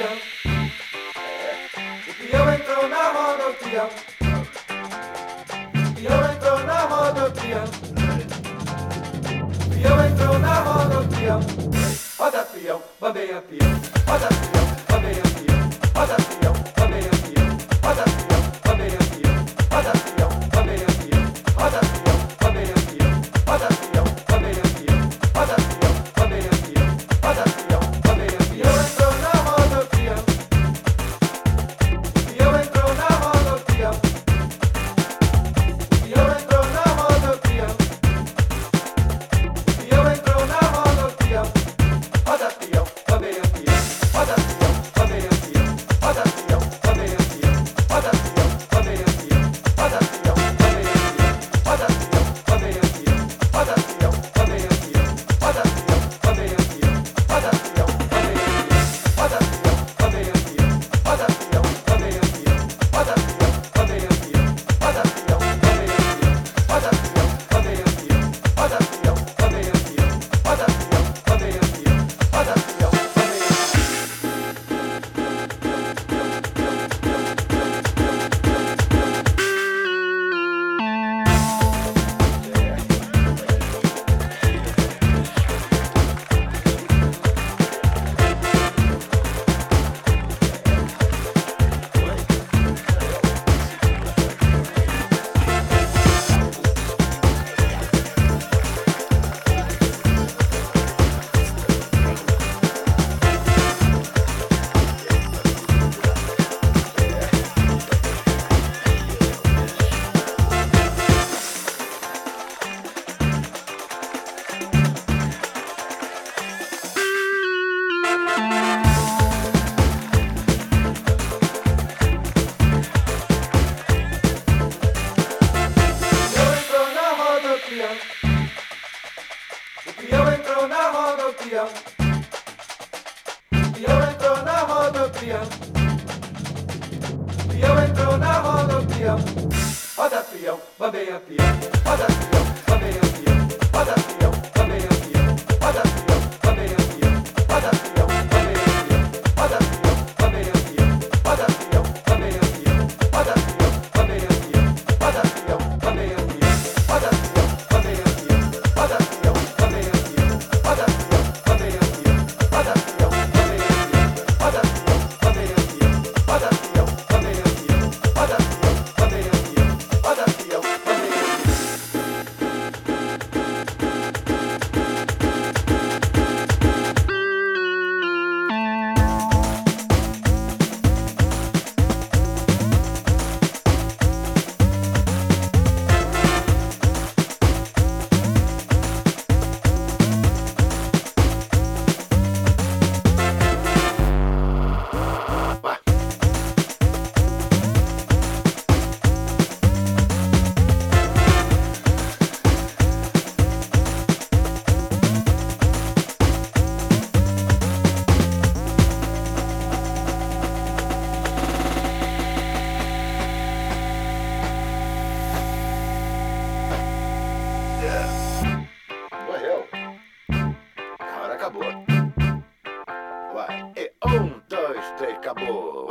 peão. O pião entrou na roda, o peão. O peão entrou na roda, o peão. O peão entrou na roda, o pião. Roda pião, bambeia peão. Roda peão, bambeia peão. Roda pião. pião. Pião entrou na roda, pião. Roda, pião, a pião. Roda, pião. Um, dois, três, acabou.